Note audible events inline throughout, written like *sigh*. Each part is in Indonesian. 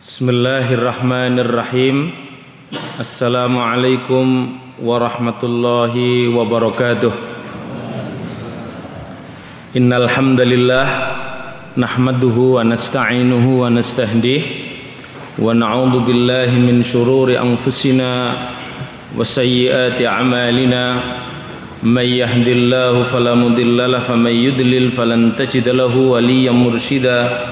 بسم الله الرحمن الرحيم السلام عليكم ورحمه الله وبركاته ان الحمد لله نحمده ونستعينه ونستهديه ونعوذ بالله من شرور انفسنا وسيئات اعمالنا من يهد الله فلا مضل له فمن يضلل فلن تجد له وليا مرشدا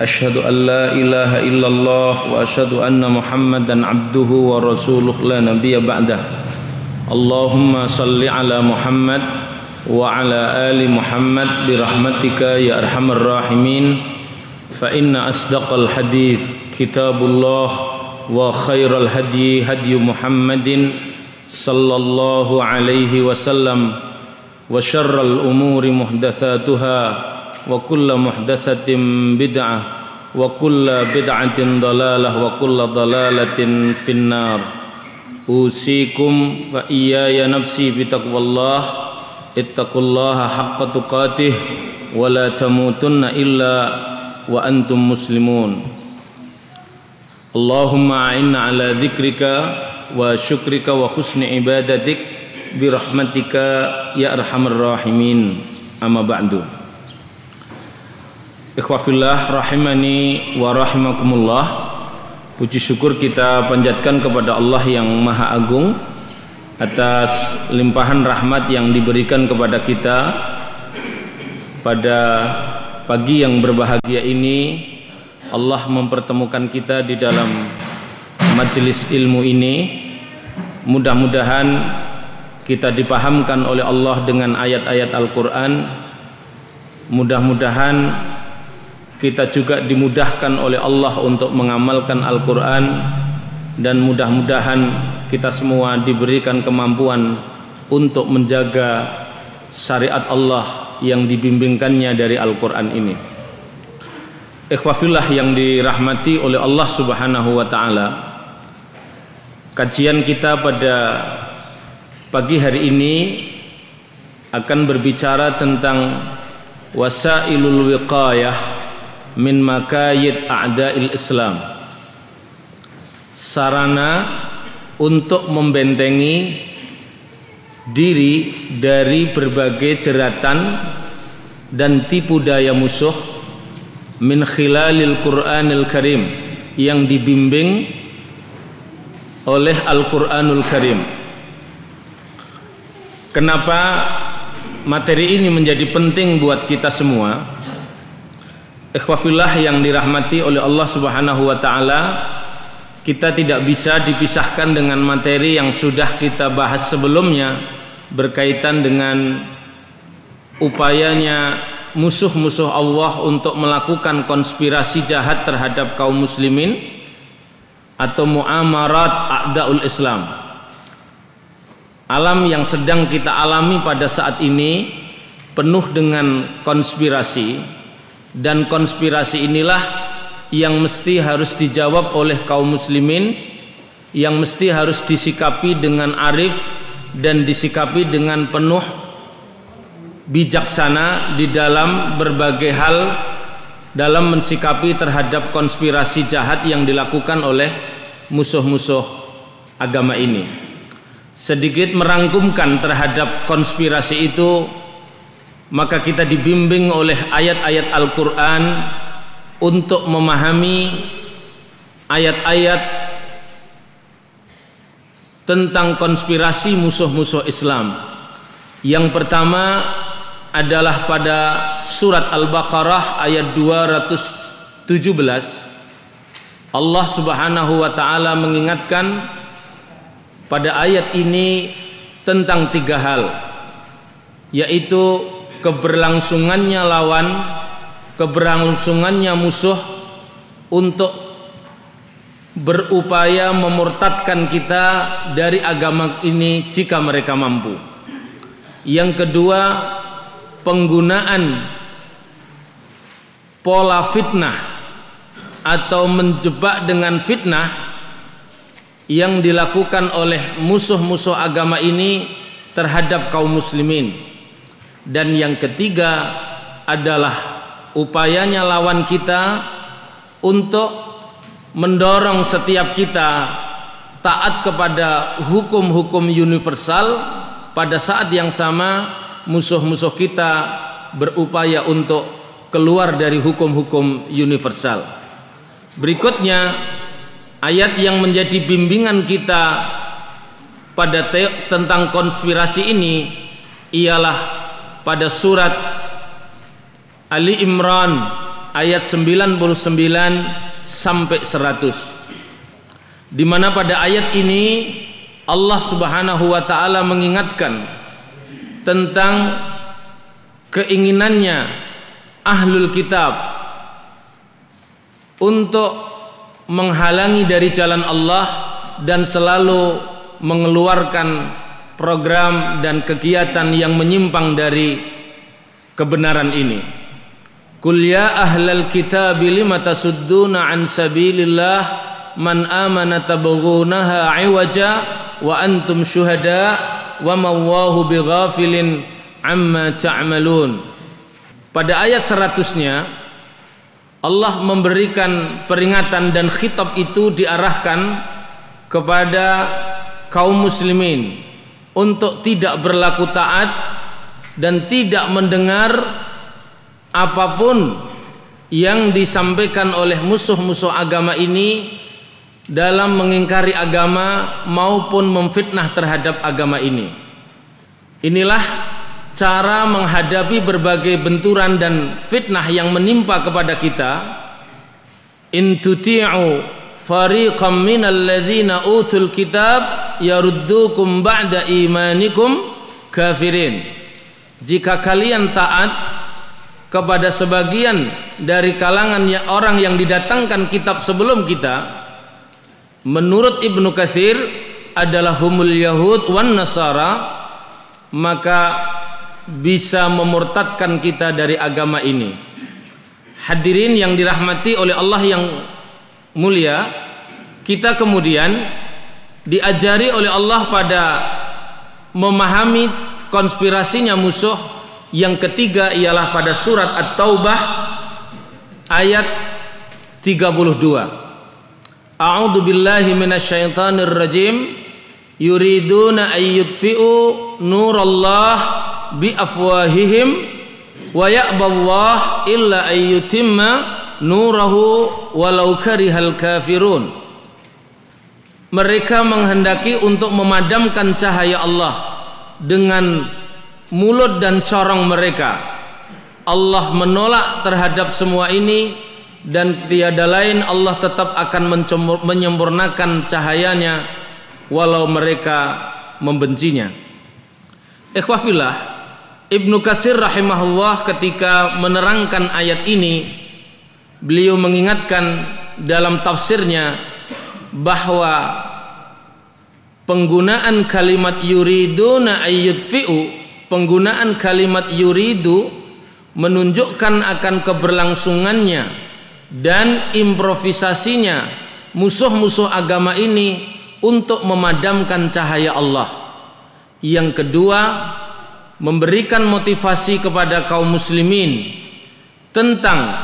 أشهد أن لا إله إلا الله وأشهد أن محمدا عبده ورسوله. لا نبي بعده. اللهم صل على محمد وعلى آل محمد برحمتك يا أرحم الراحمين. فإن أصدق الحديث كتاب الله وخير الهدي هدي محمد صلى الله عليه وسلم. وشر الأمور محدثاتها. وكل محدثة بدعة وكل بدعة ضلالة وكل ضلالة في النار. أوصيكم وإياي نفسي بتقوى الله اتقوا الله حق تقاته ولا تموتن إلا وأنتم مسلمون. اللهم أعنا على ذكرك وشكرك وحسن عبادتك برحمتك يا أرحم الراحمين. أما بعد. Ikhwafillah rahimani wa rahimakumullah. Puji syukur kita panjatkan kepada Allah yang maha agung Atas limpahan rahmat yang diberikan kepada kita Pada pagi yang berbahagia ini. Allah mempertemukan kita di dalam majelis ilmu ini. Mudah-mudahan kita dipahamkan oleh Allah dengan ayat-ayat Al-Quran. Mudah-mudahan kita juga dimudahkan oleh Allah untuk mengamalkan Al-Quran dan mudah-mudahan kita semua diberikan kemampuan untuk menjaga syariat Allah yang dibimbingkannya dari Al-Quran ini. Ikhwafillah yang dirahmati oleh Allah subhanahu wa ta'ala kajian kita pada pagi hari ini akan berbicara tentang wasailul wiqayah min makayid a'da'il Islam. Sarana untuk membentengi diri dari berbagai jeratan dan tipu daya musuh min khilalil Qur'anil Karim yang dibimbing oleh Al-Qur'anul Karim. Kenapa materi ini menjadi penting buat kita semua Ikhwafillah yang dirahmati oleh Allah Subhanahu wa taala, kita tidak bisa dipisahkan dengan materi yang sudah kita bahas sebelumnya berkaitan dengan upayanya musuh-musuh Allah untuk melakukan konspirasi jahat terhadap kaum muslimin atau muamarat a'daul Islam. Alam yang sedang kita alami pada saat ini penuh dengan konspirasi dan konspirasi inilah yang mesti harus dijawab oleh kaum muslimin yang mesti harus disikapi dengan arif dan disikapi dengan penuh bijaksana di dalam berbagai hal dalam mensikapi terhadap konspirasi jahat yang dilakukan oleh musuh-musuh agama ini. Sedikit merangkumkan terhadap konspirasi itu maka kita dibimbing oleh ayat-ayat Al-Quran untuk memahami ayat-ayat tentang konspirasi musuh-musuh Islam. Yang pertama adalah pada surat Al-Baqarah ayat 217 Allah Subhanahu wa taala mengingatkan pada ayat ini tentang tiga hal yaitu keberlangsungannya lawan keberlangsungannya musuh untuk berupaya memurtadkan kita dari agama ini jika mereka mampu. Yang kedua penggunaan pola fitnah atau menjebak dengan fitnah yang dilakukan oleh musuh-musuh agama ini terhadap kaum muslimin dan yang ketiga adalah upayanya lawan kita untuk mendorong setiap kita taat kepada hukum-hukum universal pada saat yang sama musuh-musuh kita berupaya untuk keluar dari hukum-hukum universal. Berikutnya ayat yang menjadi bimbingan kita pada tentang konspirasi ini ialah pada surat Ali Imran ayat 99 sampai 100 di mana pada ayat ini Allah Subhanahu wa taala mengingatkan tentang keinginannya ahlul kitab untuk menghalangi dari jalan Allah dan selalu mengeluarkan program dan kegiatan yang menyimpang dari kebenaran ini. Qul ya ahlal kitab lima tasudduna an sabilillah man amana tabghunaha iwaja wa antum syuhada wa mawwahu bighafilin amma ta'malun. Pada ayat seratusnya Allah memberikan peringatan dan khitab itu diarahkan kepada kaum muslimin untuk tidak berlaku taat dan tidak mendengar apa pun yang disampaikan oleh musuh-musuh agama ini dalam mengingkari agama maupun memfitnah terhadap agama ini. Inilah cara menghadapi berbagai benturan dan fitnah yang menimpa kepada kita. In tuti'u fariqam minal ladzina utul kitab yaruddukum ba'da imanikum kafirin. Jika kalian taat kepada sebagian dari kalangan orang yang didatangkan kitab sebelum kita menurut Ibnu Katsir adalah humul yahud wan nasara maka bisa memurtadkan kita dari agama ini. Hadirin yang dirahmati oleh Allah yang mulia kita kemudian diajari oleh Allah pada memahami konspirasinya musuh yang ketiga ialah pada surat At-Taubah ayat 32 A'udzu billahi minasyaitonir rajim. Yuriduna ay yudfi'u nurallah bi afwahihim wa ya'ballah illa ay yutimma nurahu walau karihal kafirun mereka menghendaki untuk memadamkan cahaya Allah dengan mulut dan corong mereka. Allah menolak terhadap semua ini dan tiada lain Allah tetap akan menyempurnakan cahayanya walau mereka membencinya. Ikhwafillah Ibnu Kasir rahimahullah ketika menerangkan ayat ini beliau mengingatkan dalam tafsirnya bahwa penggunaan kalimat yuriduna ayyudfi'u penggunaan kalimat yuridu menunjukkan akan keberlangsungannya dan improvisasinya musuh-musuh agama ini untuk memadamkan cahaya Allah. Yang kedua, memberikan motivasi kepada kaum muslimin tentang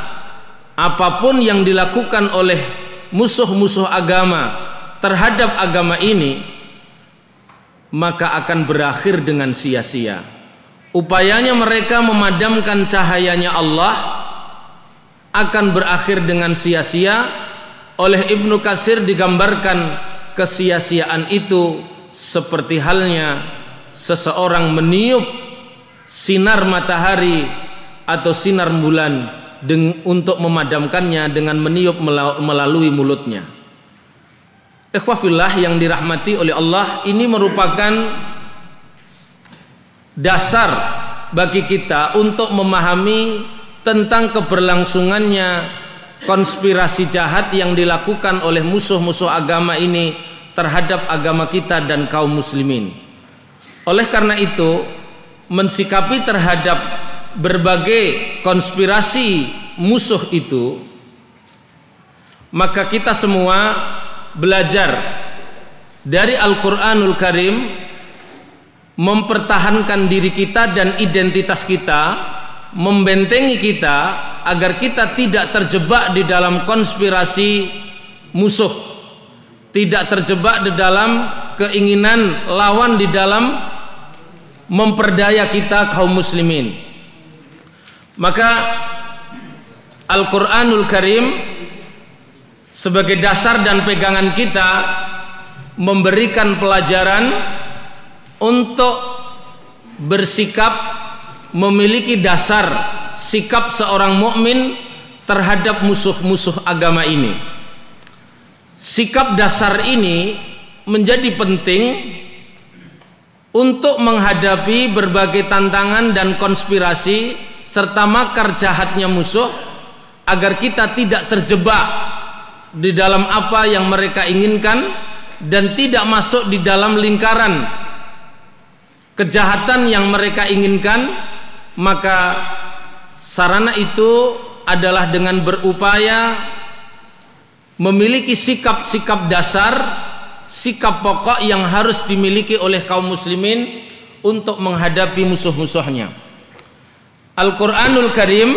apa pun yang dilakukan oleh musuh-musuh agama terhadap agama ini maka akan berakhir dengan sia-sia. Upayanya mereka memadamkan cahayanya Allah akan berakhir dengan sia-sia. Oleh Ibnu Kasir digambarkan kesia-siaan itu seperti halnya seseorang meniup sinar matahari atau sinar bulan untuk memadamkannya dengan meniup melalui mulutnya. Ikhwafillah yang dirahmati oleh Allah ini merupakan dasar bagi kita untuk memahami tentang keberlangsungannya konspirasi jahat yang dilakukan oleh musuh-musuh agama ini terhadap agama kita dan kaum muslimin. Oleh karena itu, mensikapi terhadap berbagai konspirasi musuh itu maka kita semua belajar dari Al-Qur'anul Karim mempertahankan diri kita dan identitas kita membentengi kita agar kita tidak terjebak di dalam konspirasi musuh tidak terjebak di dalam keinginan lawan di dalam memperdaya kita kaum muslimin maka Al-Quranul Karim sebagai dasar dan pegangan kita memberikan pelajaran untuk bersikap memiliki dasar sikap seorang mukmin terhadap musuh-musuh agama ini. Sikap dasar ini menjadi penting untuk menghadapi berbagai tantangan dan konspirasi serta makar jahatnya musuh agar kita tidak terjebak di dalam apa yang mereka inginkan dan tidak masuk di dalam lingkaran kejahatan yang mereka inginkan maka sarana itu adalah dengan berupaya memiliki sikap-sikap dasar sikap pokok yang harus dimiliki oleh kaum muslimin untuk menghadapi musuh-musuhnya Al-Quranul Karim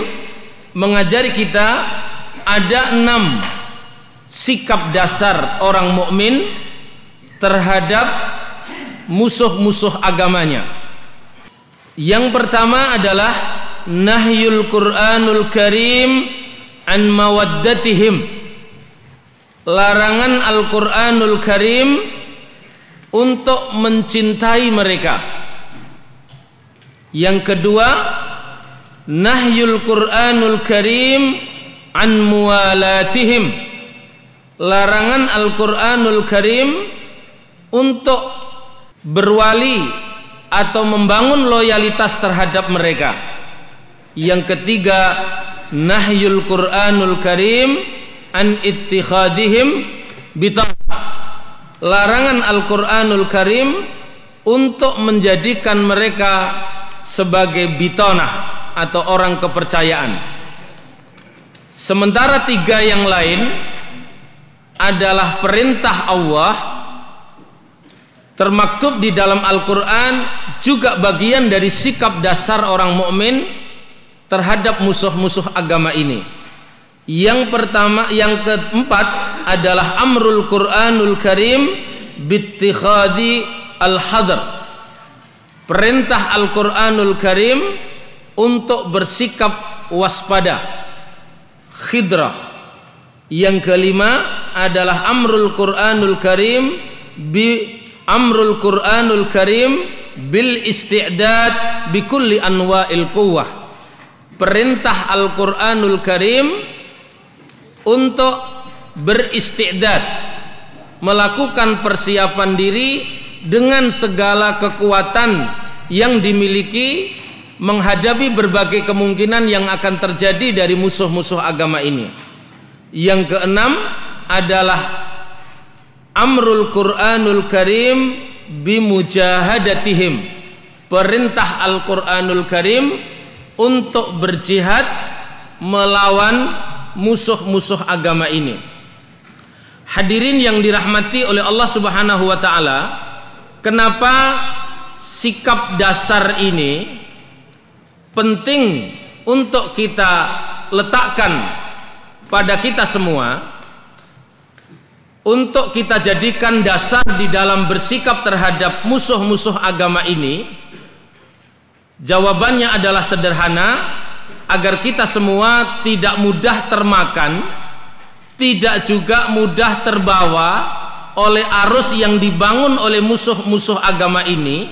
mengajari kita ada enam sikap dasar orang mukmin terhadap musuh-musuh agamanya. Yang pertama adalah nahyul Qur'anul Karim an mawaddatihim. Larangan Al-Qur'anul Karim untuk mencintai mereka. Yang kedua, nahyul Qur'anul Karim an muwalatihim. Larangan Al-Qur'anul Karim untuk berwali atau membangun loyalitas terhadap mereka. Yang ketiga, nahyul Qur'anul Karim an ittikhadihim bitan. Larangan Al-Qur'anul Karim untuk menjadikan mereka sebagai bitonah atau orang kepercayaan. Sementara tiga yang lain adalah perintah Allah termaktub di dalam Al-Quran juga bagian dari sikap dasar orang mukmin terhadap musuh-musuh agama ini. Yang pertama, yang keempat adalah amrul Quranul Karim bittikhadi al-hadr. Perintah Al-Quranul Karim untuk bersikap waspada. Khidrah. Yang kelima adalah amrul Quranul Karim bi amrul Qur'anul Karim bil isti'dad bi kulli anwa'il quwwah perintah Al-Qur'anul Karim untuk beristi'dad melakukan persiapan diri dengan segala kekuatan yang dimiliki menghadapi berbagai kemungkinan yang akan terjadi dari musuh-musuh agama ini. Yang keenam adalah amrul Qur'anul Karim bimujahadatihim perintah Al-Qur'anul Karim untuk berjihad melawan musuh-musuh agama ini hadirin yang dirahmati oleh Allah Subhanahu wa taala kenapa sikap dasar ini penting untuk kita letakkan pada kita semua untuk kita jadikan dasar di dalam bersikap terhadap musuh-musuh agama ini jawabannya adalah sederhana agar kita semua tidak mudah termakan tidak juga mudah terbawa oleh arus yang dibangun oleh musuh-musuh agama ini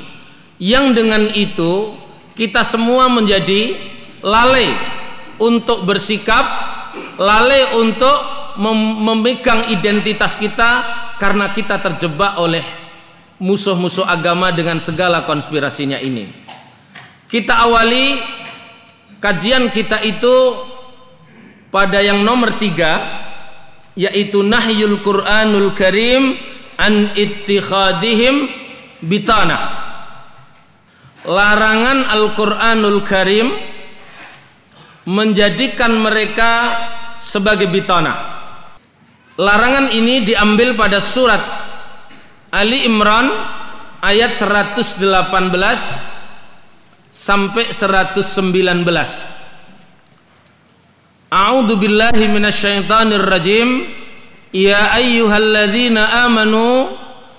yang dengan itu kita semua menjadi lalai untuk bersikap lalai untuk mem memegang identitas kita karena kita terjebak oleh musuh-musuh agama dengan segala konspirasinya ini. Kita awali kajian kita itu pada yang nomor tiga yaitu nahyul Quranul Karim an ittikhadihim bitana larangan Al-Quranul Karim menjadikan mereka sebagai bitona. Larangan ini diambil pada surat Ali Imran ayat 118 sampai 119. A'udzu billahi minasyaitonir rajim. Ya ayyuhalladzina amanu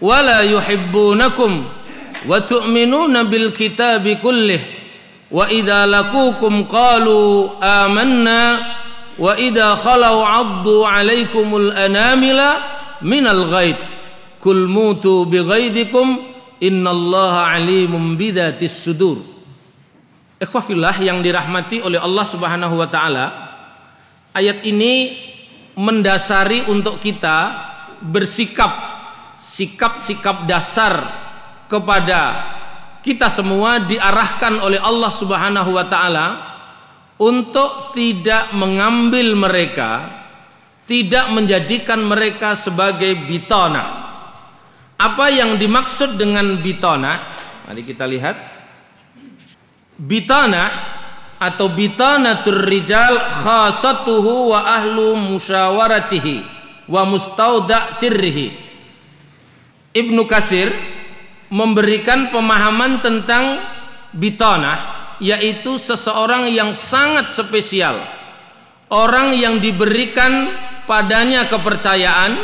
wala yuhibbunakum wa tu'minuna bil kitabi kullih. Wa idza laqukum qalu amanna wa idza من 'addu 'alaikumul anamila minal ghaid kul mutu bi ghaidikum innallaha ikhwafillah yang dirahmati oleh Allah Subhanahu wa taala ayat ini mendasari untuk kita bersikap sikap-sikap dasar kepada kita semua diarahkan oleh Allah Subhanahu wa taala untuk tidak mengambil mereka tidak menjadikan mereka sebagai bitona. Apa yang dimaksud dengan bitona? Mari kita lihat. Bitana atau bitanatur rijal khasatuhu wa ahlu musyawaratihi wa mustauda sirrihi Ibnu Kasir memberikan pemahaman tentang bitanah yaitu seseorang yang sangat spesial. Orang yang diberikan padanya kepercayaan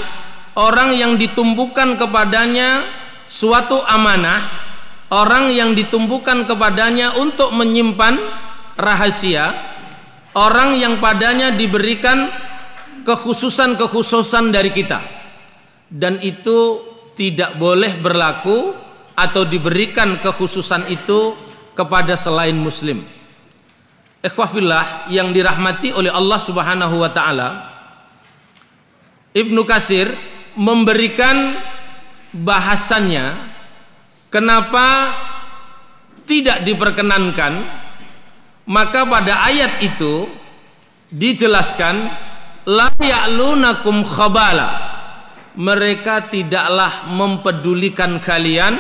orang yang ditumbuhkan kepadanya suatu amanah orang yang ditumbuhkan kepadanya untuk menyimpan rahasia orang yang padanya diberikan kekhususan-kekhususan dari kita. Dan itu tidak boleh berlaku atau diberikan kekhususan itu kepada selain muslim. Ikhwafillah yang dirahmati oleh Allah Subhanahu wa taala Ibnu Kasir memberikan bahasannya kenapa tidak diperkenankan maka pada ayat itu dijelaskan la ya'lunakum khabala mereka tidaklah mempedulikan kalian.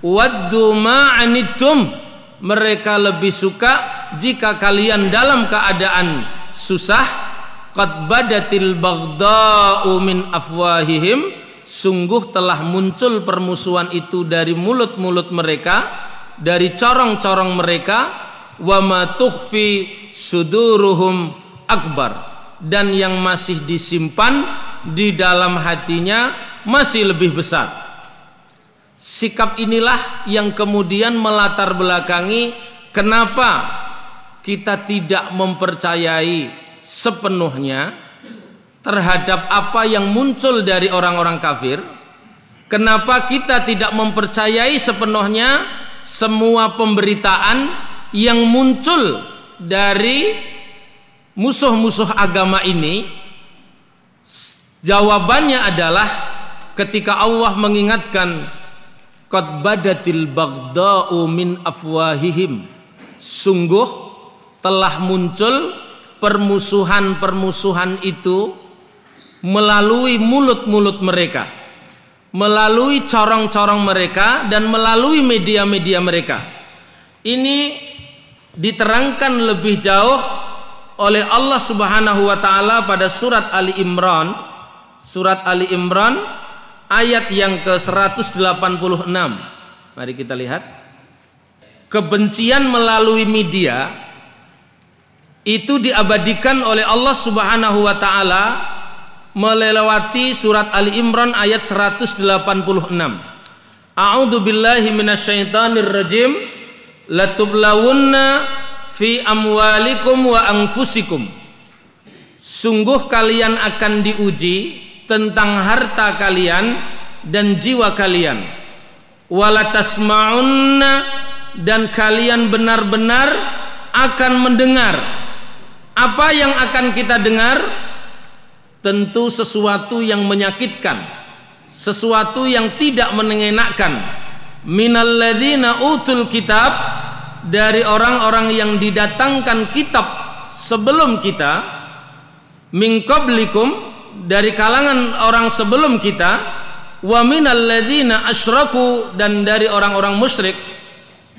Waddu ma'anittum mereka lebih suka jika kalian dalam keadaan susah. Qad badatil baghda'u min afwahihim. Sungguh telah muncul permusuhan itu dari mulut-mulut mereka dari corong-corong mereka. Wa ma tukhfi suduruhum akbar dan yang masih disimpan di dalam hatinya masih lebih besar. Sikap inilah yang kemudian melatar belakangi kenapa kita tidak mempercayai sepenuhnya terhadap apa yang muncul dari orang-orang kafir. Kenapa kita tidak mempercayai sepenuhnya semua pemberitaan yang muncul dari musuh-musuh agama ini jawabannya adalah ketika Allah mengingatkan qad badatil baghda'u min afwahihim. Sungguh telah muncul permusuhan-permusuhan itu melalui mulut-mulut mereka melalui corong-corong mereka dan melalui media-media mereka. Ini diterangkan lebih jauh oleh Allah Subhanahu wa taala pada surat Ali Imran. Surat Ali Imran ayat yang ke-186. Mari kita lihat. Kebencian melalui media itu diabadikan oleh Allah Subhanahu wa taala melewati surat Ali Imran ayat 186 A'udzu billahi minasyaitonir rajim latublawunna fi amwalikum wa anfusikum. Sungguh kalian akan diuji tentang harta kalian dan jiwa kalian. Walatasma'unna dan kalian benar-benar akan mendengar. Apa yang akan kita dengar? Tentu sesuatu yang menyakitkan sesuatu yang tidak menyenangkan minalladzina utul kitab dari orang-orang yang didatangkan kitab sebelum kita min qablikum dari kalangan orang sebelum kita wa minal ladzina asyraku dan dari orang-orang musyrik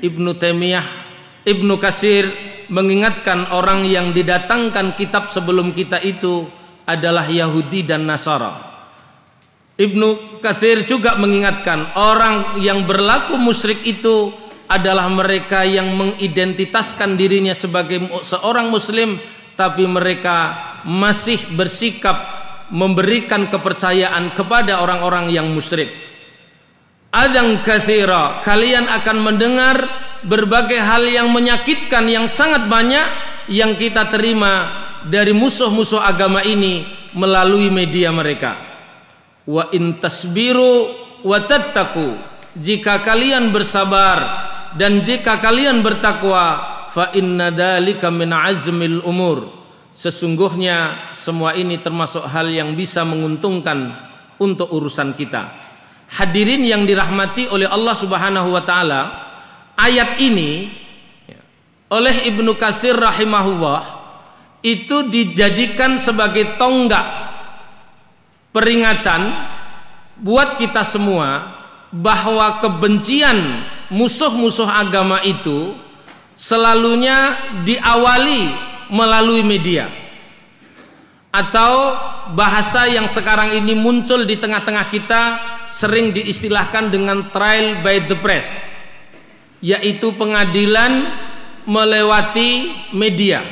Ibnu Taimiyah Ibnu Kasir mengingatkan orang yang didatangkan kitab sebelum kita itu adalah Yahudi dan Nasara. Ibnu Katsir juga mengingatkan orang yang berlaku musyrik itu adalah mereka yang mengidentitaskan dirinya sebagai seorang muslim tapi mereka masih bersikap memberikan kepercayaan kepada orang-orang yang musyrik. Adang kathira, kalian akan mendengar berbagai hal yang menyakitkan yang sangat banyak yang kita terima dari musuh-musuh agama ini melalui media mereka wa in tasbiru wa tattaku jika kalian bersabar dan jika kalian bertakwa fa inna dalika min azmil umur. Sesungguhnya semua ini termasuk hal yang bisa menguntungkan untuk urusan kita. Hadirin yang dirahmati oleh Allah Subhanahu wa taala ayat ini oleh Ibnu Kasir rahimahullah itu dijadikan sebagai tonggak peringatan buat kita semua bahwa kebencian musuh-musuh agama itu selalunya diawali melalui media. Atau bahasa yang sekarang ini muncul di tengah-tengah kita sering diistilahkan dengan trial by the press yaitu pengadilan melewati media.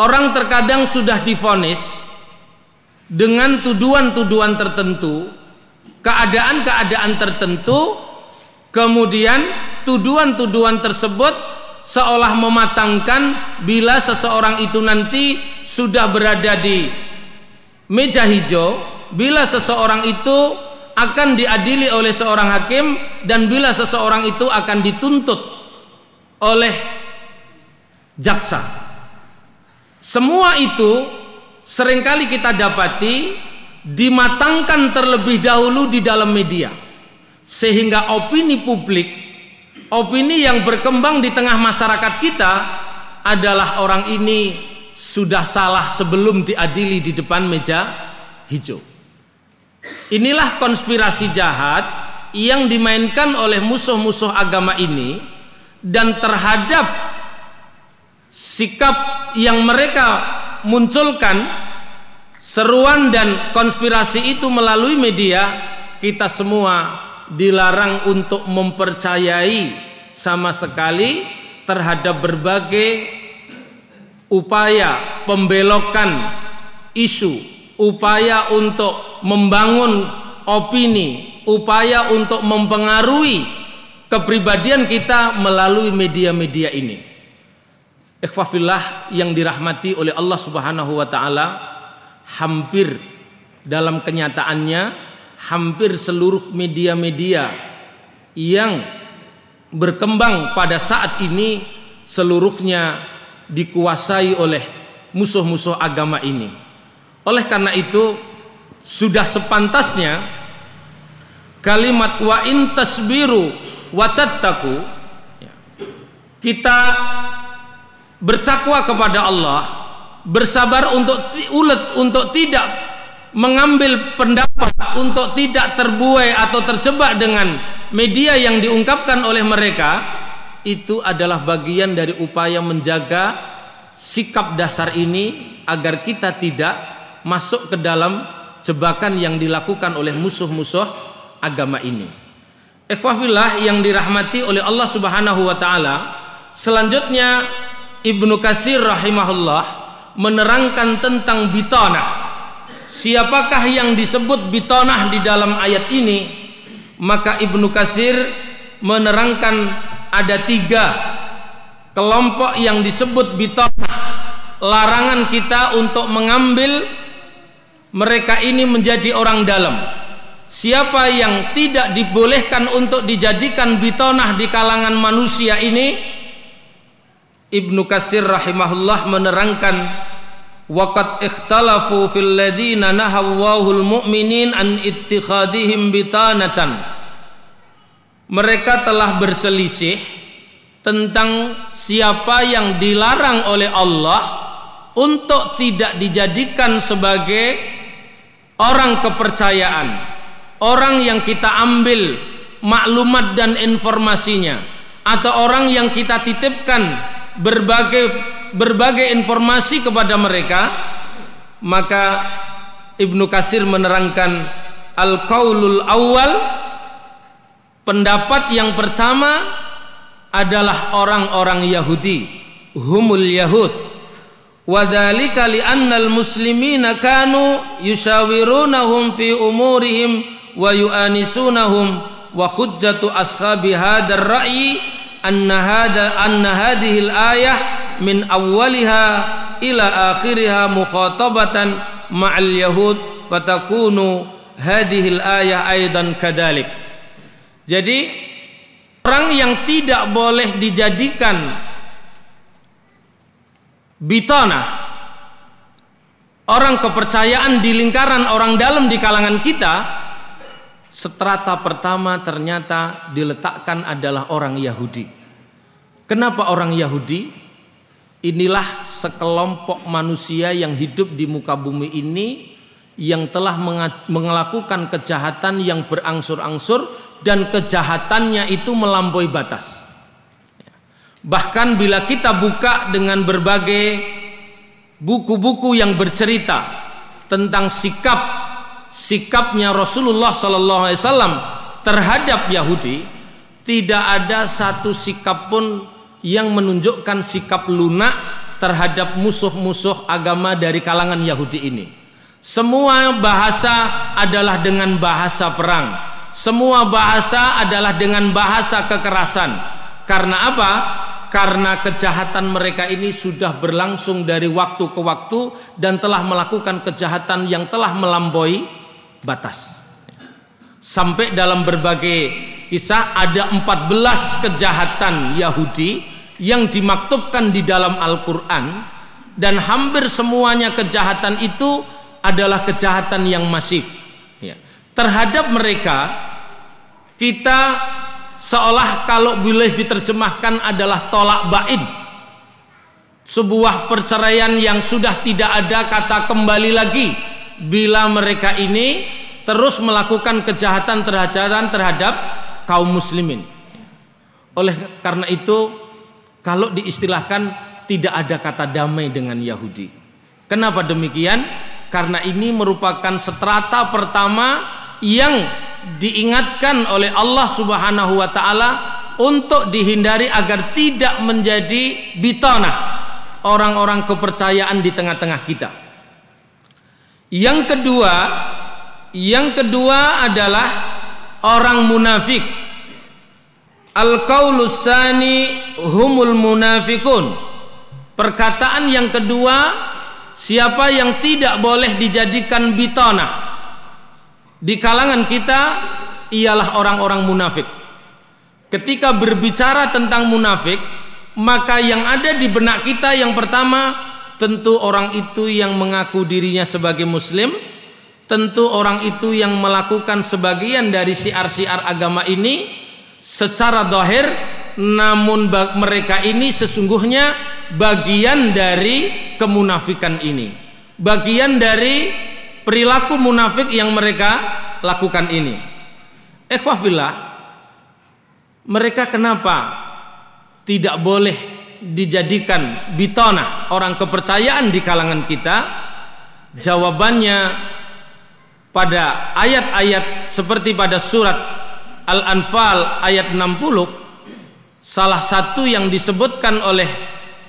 Orang terkadang sudah difonis dengan tuduhan-tuduhan tertentu, keadaan-keadaan tertentu, kemudian tuduhan-tuduhan tersebut seolah mematangkan bila seseorang itu nanti sudah berada di meja hijau, bila seseorang itu akan diadili oleh seorang hakim dan bila seseorang itu akan dituntut oleh jaksa. Semua itu sering kali kita dapati dimatangkan terlebih dahulu di dalam media sehingga opini publik opini yang berkembang di tengah masyarakat kita adalah orang ini sudah salah sebelum diadili di depan meja hijau. Inilah konspirasi jahat yang dimainkan oleh musuh-musuh agama ini dan terhadap sikap yang mereka munculkan seruan dan konspirasi itu melalui media, kita semua dilarang untuk mempercayai sama sekali terhadap berbagai upaya pembelokan isu, upaya untuk membangun opini, upaya untuk mempengaruhi kepribadian kita melalui media-media ini. Ikhwafillah yang dirahmati oleh Allah Subhanahu wa taala hampir dalam kenyataannya hampir seluruh media-media yang berkembang pada saat ini seluruhnya dikuasai oleh musuh-musuh agama ini. Oleh karena itu sudah sepantasnya kalimat wa in tasbiru wa tattaku ya, kita bertakwa kepada Allah, bersabar untuk ulet untuk tidak mengambil pendapat untuk tidak terbuai atau terjebak dengan media yang diungkapkan oleh mereka itu adalah bagian dari upaya menjaga sikap dasar ini agar kita tidak masuk ke dalam jebakan yang dilakukan oleh musuh-musuh agama ini. Ikhwahillah yang dirahmati oleh Allah Subhanahu wa taala, selanjutnya Ibnu Kasir rahimahullah menerangkan tentang bitanah. Siapakah yang disebut bitanah di dalam ayat ini? Maka Ibnu Kasir menerangkan ada tiga kelompok yang disebut bitanah. Larangan kita untuk mengambil mereka ini menjadi orang dalam. Siapa yang tidak dibolehkan untuk dijadikan bitonah di kalangan manusia ini Ibnu Kasir rahimahullah menerangkan waqad ikhtalafu fil ladina nahawwahul mu'minin an ittikhadihim bitanatan. Mereka telah berselisih tentang siapa yang dilarang oleh Allah untuk tidak dijadikan sebagai orang kepercayaan, orang yang kita ambil maklumat dan informasinya atau orang yang kita titipkan berbagai berbagai informasi kepada mereka maka Ibnu Kasir menerangkan al-qaulul awal pendapat yang pertama adalah orang-orang Yahudi humul yahud. Wadhalika li'annal muslimina kanu yushawirunahum fi umurihim wa yu'anisunahum wa hujjatu ashabi hadar ra'yi anna anna hadhihi al-ayah min awwaliha ila akhiriha mukhatabatan ma'al yahud fatakunu hadhil ayah aidan. Jadi orang yang tidak boleh dijadikan bitana orang kepercayaan di lingkaran orang dalam di kalangan kita seterata pertama ternyata diletakkan adalah orang Yahudi. Kenapa orang Yahudi? Inilah sekelompok manusia yang hidup di muka bumi ini yang telah melakukan kejahatan yang berangsur-angsur dan kejahatannya itu melampaui batas. Bahkan bila kita buka dengan berbagai buku-buku yang bercerita tentang sikap sikapnya Rasulullah Sallallahu Alaihi Wasallam terhadap Yahudi, tidak ada satu sikap pun yang menunjukkan sikap lunak terhadap musuh-musuh agama dari kalangan Yahudi ini. Semua bahasa adalah dengan bahasa perang. Semua bahasa adalah dengan bahasa kekerasan. Karena apa? Karena kejahatan mereka ini sudah berlangsung dari waktu ke waktu dan telah melakukan kejahatan yang telah melampaui batas. Sampai dalam berbagai kisah ada 14 kejahatan Yahudi yang dimaktubkan di dalam Al-Qur'an dan hampir semuanya kejahatan itu adalah kejahatan yang masif ya. terhadap mereka kita seolah kalau boleh diterjemahkan adalah tolak bain sebuah perceraian yang sudah tidak ada kata kembali lagi bila mereka ini terus melakukan kejahatan terhadap terhadap kaum muslimin. Oleh karena itu kalau diistilahkan tidak ada kata damai dengan Yahudi. Kenapa demikian? Karena ini merupakan strata pertama yang diingatkan oleh Allah Subhanahu wa taala untuk dihindari agar tidak menjadi bitana orang-orang kepercayaan di tengah-tengah kita. Yang kedua, yang kedua adalah orang munafik. Al-qaulus sani humul munafikun. Perkataan yang kedua Siapa yang tidak boleh dijadikan bitona di kalangan kita ialah orang-orang munafik. Ketika berbicara tentang munafik, maka yang ada di benak kita yang pertama tentu orang itu yang mengaku dirinya sebagai muslim, tentu orang itu yang melakukan sebagian dari siar-siar agama ini secara dohir. Namun mereka ini sesungguhnya bagian dari kemunafikan ini. Bagian dari perilaku munafik yang mereka lakukan ini. Ikhwafillah mereka kenapa tidak boleh dijadikan bitona orang kepercayaan di kalangan kita jawabannya pada ayat-ayat seperti pada surat Al-Anfal ayat 60 salah satu yang disebutkan oleh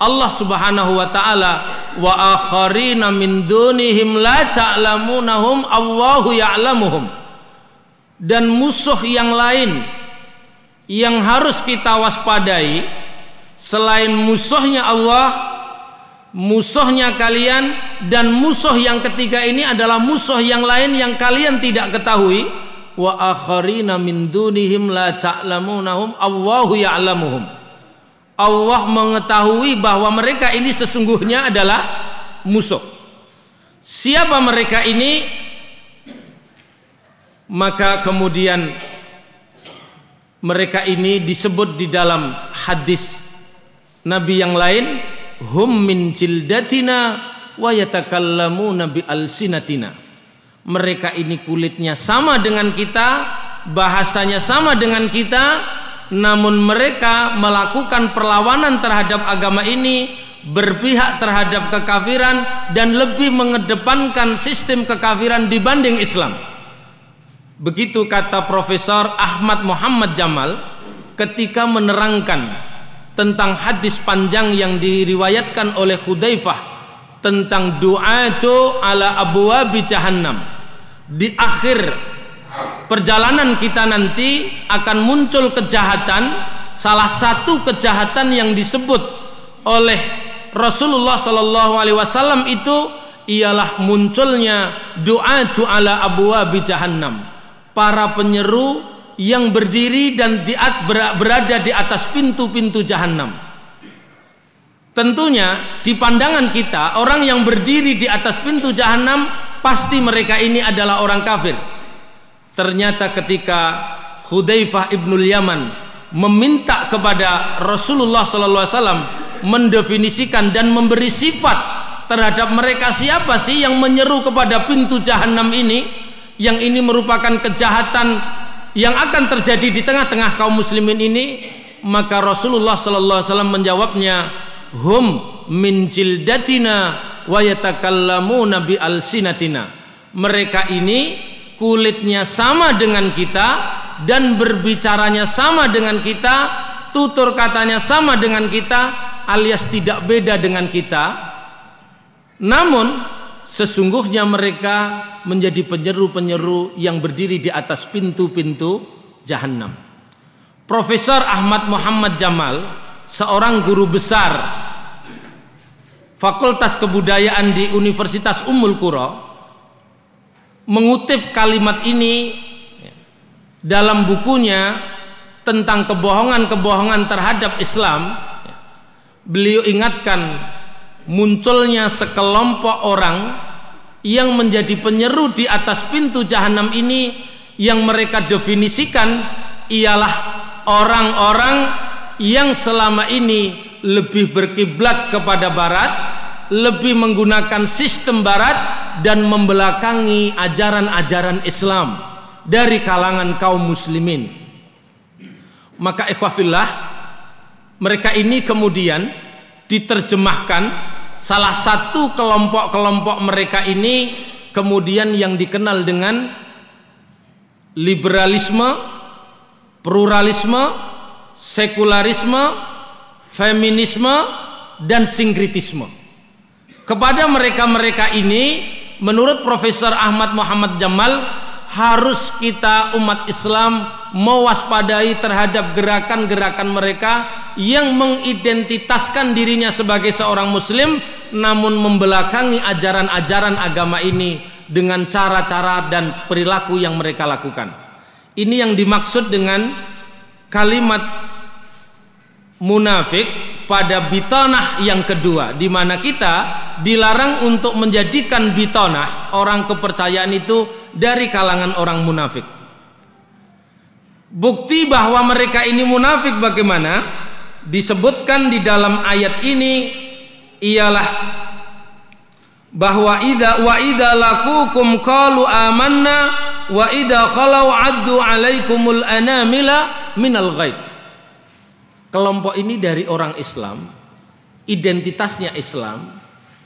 Allah Subhanahu wa taala wa akharina min dunihim la ta'lamunahum Allahu ya'lamuhum. Dan musuh yang lain yang harus kita waspadai selain musuhnya Allah musuhnya kalian dan musuh yang ketiga ini adalah musuh yang lain yang kalian tidak ketahui wa akharina min dunihim la ta'lamunahum Allahu ya'lamuhum Allah mengetahui bahwa mereka ini sesungguhnya adalah musuh. Siapa mereka ini? Maka kemudian mereka ini disebut di dalam hadis Nabi yang lain, hum min jildatina wa yatakallamuna bi alsinatina. mereka ini kulitnya sama dengan kita, bahasanya sama dengan kita, namun mereka melakukan perlawanan terhadap agama ini, berpihak terhadap kekafiran dan lebih mengedepankan sistem kekafiran dibanding Islam. Begitu kata Profesor Ahmad Muhammad Jamal ketika menerangkan tentang hadis panjang yang diriwayatkan oleh Khudaifah tentang doa itu ala abwabi jahannam. Di akhir perjalanan kita nanti akan muncul kejahatan salah satu kejahatan yang disebut oleh Rasulullah Sallallahu Alaihi Wasallam itu ialah munculnya doa ala abwabi jahannam para penyeru yang berdiri dan di, berada di atas pintu-pintu jahanam. Tentunya di pandangan kita orang yang berdiri di atas pintu jahanam pasti mereka ini adalah orang kafir. Ternyata ketika Hudzaifah ibnul Yaman meminta kepada Rasulullah sallallahu alaihi wasallam mendefinisikan dan memberi sifat terhadap mereka siapa sih yang menyeru kepada pintu jahanam ini yang ini merupakan kejahatan yang akan terjadi di tengah-tengah kaum muslimin ini maka Rasulullah sallallahu alaihi wasallam menjawabnya hum min jildatina wa yatakallamuna bi alsinatina. Mereka ini kulitnya sama dengan kita dan berbicaranya sama dengan kita tutur katanya sama dengan kita alias tidak beda dengan kita. Namun sesungguhnya mereka menjadi penyeru-penyeru yang berdiri di atas pintu-pintu jahanam. Profesor Ahmad Muhammad Jamal, seorang guru besar Fakultas Kebudayaan di Universitas Ummul Qura mengutip kalimat ini dalam bukunya tentang kebohongan-kebohongan terhadap Islam. Beliau ingatkan munculnya sekelompok orang yang menjadi penyeru di atas pintu jahanam ini yang mereka definisikan ialah orang-orang yang selama ini lebih berkiblat kepada barat, lebih menggunakan sistem barat dan membelakangi ajaran-ajaran Islam dari kalangan kaum muslimin. Maka ikhwafillah mereka ini kemudian diterjemahkan salah satu kelompok-kelompok mereka ini kemudian yang dikenal dengan liberalisme, pluralisme, sekularisme, feminisme dan sinkritisme. Kepada mereka-mereka ini menurut Profesor Ahmad Muhammad Jamal harus kita umat Islam mewaspadai terhadap gerakan-gerakan mereka yang mengidentitaskan dirinya sebagai seorang muslim namun membelakangi ajaran-ajaran agama ini dengan cara-cara dan perilaku yang mereka lakukan. Ini yang dimaksud dengan kalimat munafik pada bitonah yang kedua di mana kita dilarang untuk menjadikan bitonah orang kepercayaan itu dari kalangan orang munafik. Bukti bahwa mereka ini munafik bagaimana? Disebutkan di dalam ayat ini ialah bahwa idza wa idza laqukum qalu amanna wa idza khalau addu alaikumul anamila minal ghaib. Kelompok ini dari orang Islam, identitasnya Islam,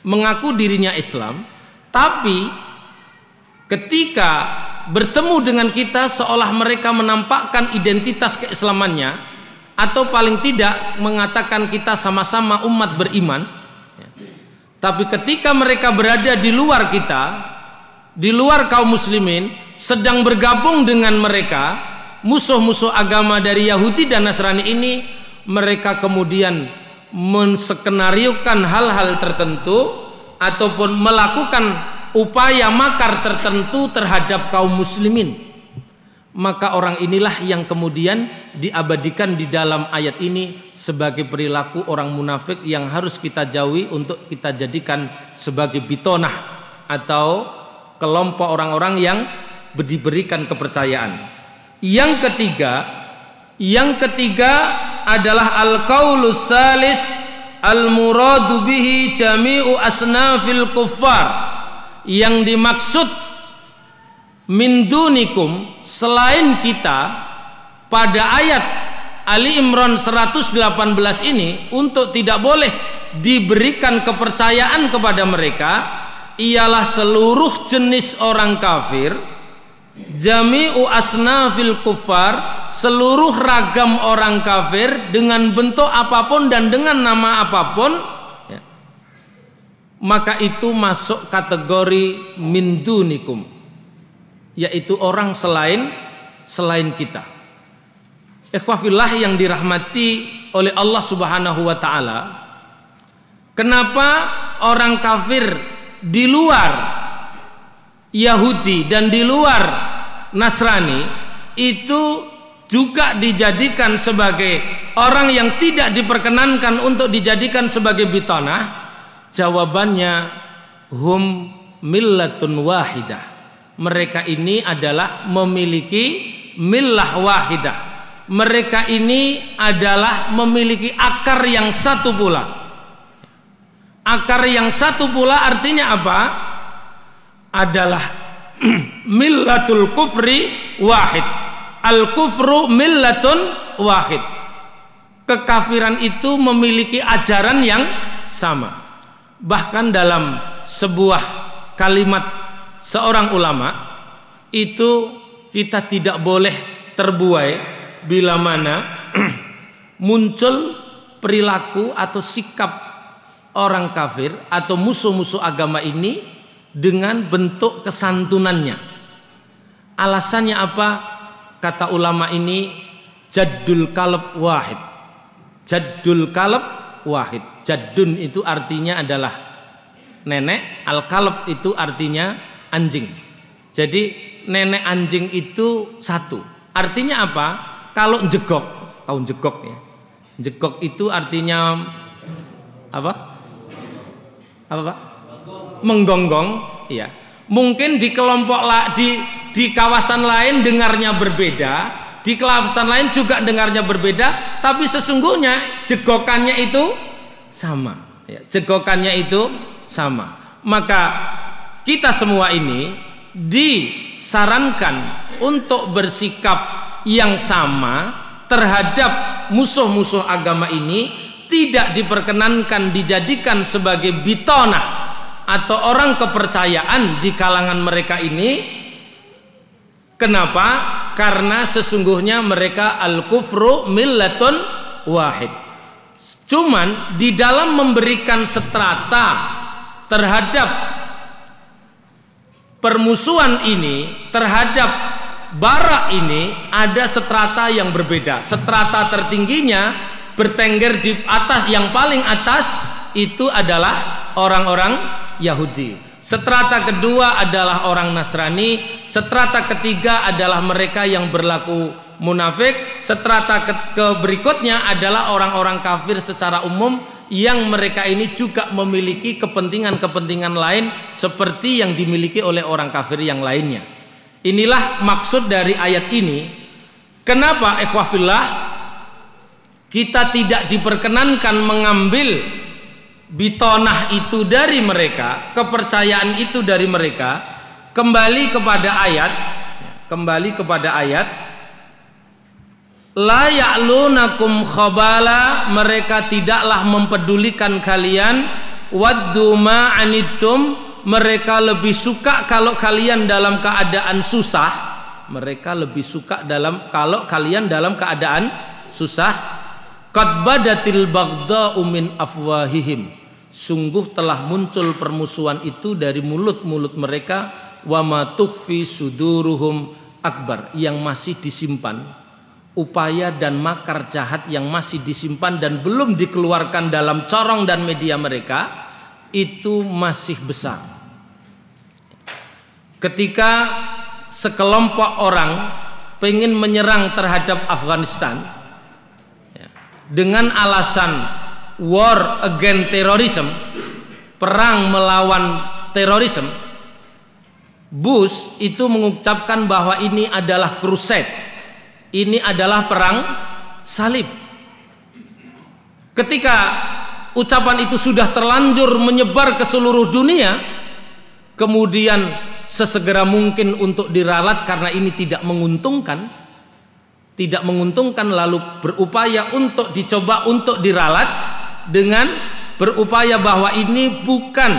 mengaku dirinya Islam, tapi ketika bertemu dengan kita seolah mereka menampakkan identitas keislamannya atau paling tidak mengatakan kita sama-sama umat beriman tapi ketika mereka berada di luar kita di luar kaum muslimin sedang bergabung dengan mereka musuh-musuh agama dari Yahudi dan Nasrani ini mereka kemudian menskenariokan hal-hal tertentu ataupun melakukan upaya makar tertentu terhadap kaum muslimin maka orang inilah yang kemudian diabadikan di dalam ayat ini sebagai perilaku orang munafik yang harus kita jauhi untuk kita jadikan sebagai bitonah atau kelompok orang-orang yang diberikan kepercayaan. Yang ketiga, yang ketiga adalah al-qaulus salis al-muradu bihi jami'u asnafil kuffar. Yang dimaksud min dunikum selain kita pada ayat Ali Imran 118 ini untuk tidak boleh diberikan kepercayaan kepada mereka ialah seluruh jenis orang kafir jami'u asnafil kufar seluruh ragam orang kafir dengan bentuk apa pun dan dengan nama apa pun ya, maka itu masuk kategori min dunikum yaitu orang selain selain kita. Ikhwafillah yang dirahmati oleh Allah Subhanahu wa taala kenapa orang kafir di luar Yahudi dan di luar Nasrani itu juga dijadikan sebagai orang yang tidak diperkenankan untuk dijadikan sebagai bitonah jawabannya hum millatun wahidah mereka ini adalah memiliki millah wahidah mereka ini adalah memiliki akar yang satu pula. Akar yang satu pula artinya apa? Adalah *clears throat* millatul kufri wahid. Al kufru millatun wahid. Kekafiran itu memiliki ajaran yang sama. Bahkan dalam sebuah kalimat seorang ulama itu kita tidak boleh terbuai bila mana *clears throat* muncul perilaku atau sikap orang kafir atau musuh-musuh agama ini dengan bentuk kesantunannya. Alasannya apa? Kata ulama ini jaddul kalb wahid. Jaddul kalb wahid. Jaddun itu artinya adalah nenek, al kalb itu artinya anjing. Jadi nenek anjing itu satu. Artinya apa? kalau jegok, tahu jegok ya. Jegok itu artinya apa? Apa Pak? Menggonggong, ya. Mungkin di kelompok di di kawasan lain dengarnya berbeda, di kawasan lain juga dengarnya berbeda, tapi sesungguhnya jegokannya itu sama. Ya, jegokannya itu sama. Maka kita semua ini disarankan untuk bersikap yang sama terhadap musuh-musuh agama ini tidak diperkenankan dijadikan sebagai bitonah atau orang kepercayaan di kalangan mereka ini kenapa? karena sesungguhnya mereka al-kufru millatun wahid cuman di dalam memberikan setrata terhadap permusuhan ini terhadap bara ini ada setrata yang berbeda. Setrata tertingginya bertengger di atas yang paling atas itu adalah orang-orang Yahudi. Setrata kedua adalah orang Nasrani, setrata ketiga adalah mereka yang berlaku munafik, setrata ke, ke berikutnya adalah orang-orang kafir secara umum yang mereka ini juga memiliki kepentingan-kepentingan lain seperti yang dimiliki oleh orang kafir yang lainnya. Inilah maksud dari ayat ini. Kenapa ikhwafillah kita tidak diperkenankan mengambil bitonah itu dari mereka, kepercayaan itu dari mereka, kembali kepada ayat, kembali kepada ayat La ya'lunakum khabala mereka tidaklah mempedulikan kalian waddu ma anittum mereka lebih suka kalau kalian dalam keadaan susah mereka lebih suka dalam kalau kalian dalam keadaan susah qad badatil baghda'u min afwahihim. Sungguh telah muncul permusuhan itu dari mulut-mulut mereka. Wa ma suduruhum. Akbar. Yang masih disimpan. Upaya dan makar jahat yang masih disimpan dan belum dikeluarkan dalam corong dan media mereka itu masih besar. Ketika sekelompok orang pengen menyerang terhadap Afghanistan dengan alasan war against terrorism perang melawan terorisme Bush itu mengucapkan bahwa ini adalah crusade ini adalah perang salib. Ketika ucapan itu sudah terlanjur menyebar ke seluruh dunia kemudian sesegera mungkin untuk diralat karena ini tidak menguntungkan tidak menguntungkan lalu berupaya untuk dicoba untuk diralat dengan berupaya bahwa ini bukan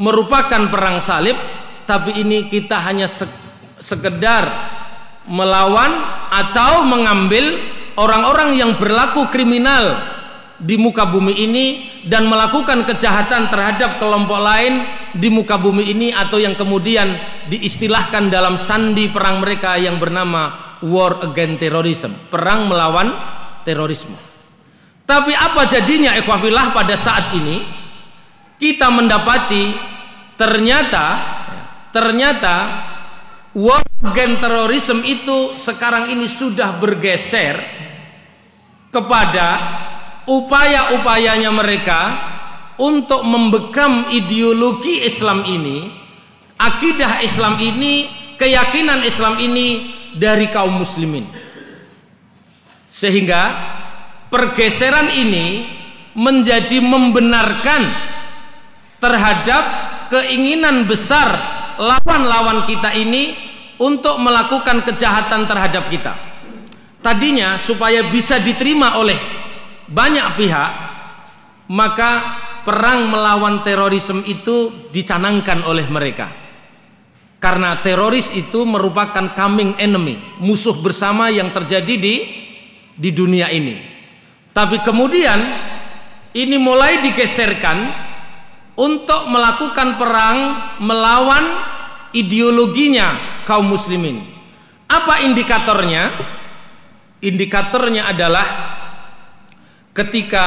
merupakan perang salib tapi ini kita hanya sekedar melawan atau mengambil orang-orang yang berlaku kriminal di muka bumi ini dan melakukan kejahatan terhadap kelompok lain di muka bumi ini atau yang kemudian diistilahkan dalam sandi perang mereka yang bernama war against terrorism, perang melawan terorisme. Tapi apa jadinya ikhwafillah pada saat ini kita mendapati ternyata ternyata war against terrorism itu sekarang ini sudah bergeser kepada upaya-upayanya mereka untuk membekam ideologi Islam ini, akidah Islam ini, keyakinan Islam ini dari kaum muslimin. Sehingga pergeseran ini menjadi membenarkan terhadap keinginan besar lawan-lawan kita ini untuk melakukan kejahatan terhadap kita. Tadinya supaya bisa diterima oleh banyak pihak maka perang melawan terorisme itu dicanangkan oleh mereka karena teroris itu merupakan coming enemy musuh bersama yang terjadi di di dunia ini. Tapi kemudian ini mulai digeserkan untuk melakukan perang melawan ideologinya kaum muslimin. Apa indikatornya? Indikatornya adalah ketika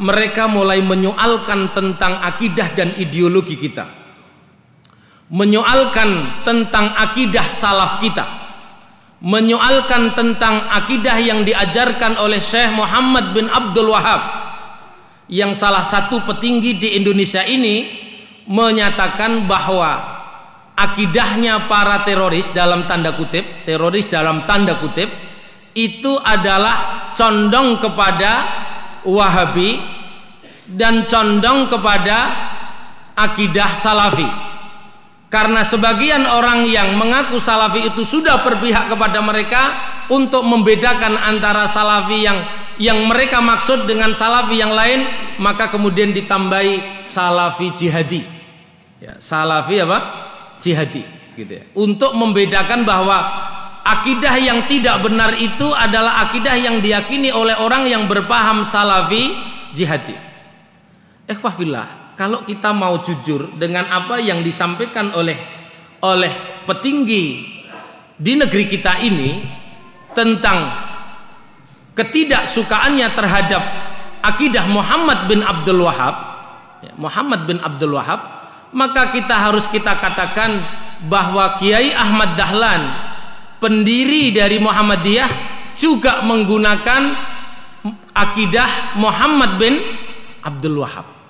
mereka mulai menyoalkan tentang akidah dan ideologi kita menyoalkan tentang akidah salaf kita menyoalkan tentang akidah yang diajarkan oleh Syekh Muhammad bin Abdul Wahab yang salah satu petinggi di Indonesia ini menyatakan bahwa akidahnya para teroris dalam tanda kutip teroris dalam tanda kutip itu adalah condong kepada Wahabi dan condong kepada akidah Salafi. Karena sebagian orang yang mengaku Salafi itu sudah berpihak kepada mereka untuk membedakan antara Salafi yang yang mereka maksud dengan Salafi yang lain, maka kemudian ditambahi Salafi jihadi. Ya, Salafi apa? Jihadi gitu ya. Untuk membedakan bahwa akidah yang tidak benar itu adalah akidah yang diyakini oleh orang yang berpaham salafi jihadi. Ikhwahfillah, kalau kita mau jujur dengan apa yang disampaikan oleh oleh petinggi di negeri kita ini tentang ketidaksukaannya terhadap akidah Muhammad bin Abdul Wahab, ya, Muhammad bin Abdul Wahab, maka kita harus kita katakan bahwa Kiai Ahmad Dahlan pendiri dari Muhammadiyah juga menggunakan akidah Muhammad bin Abdul Wahab.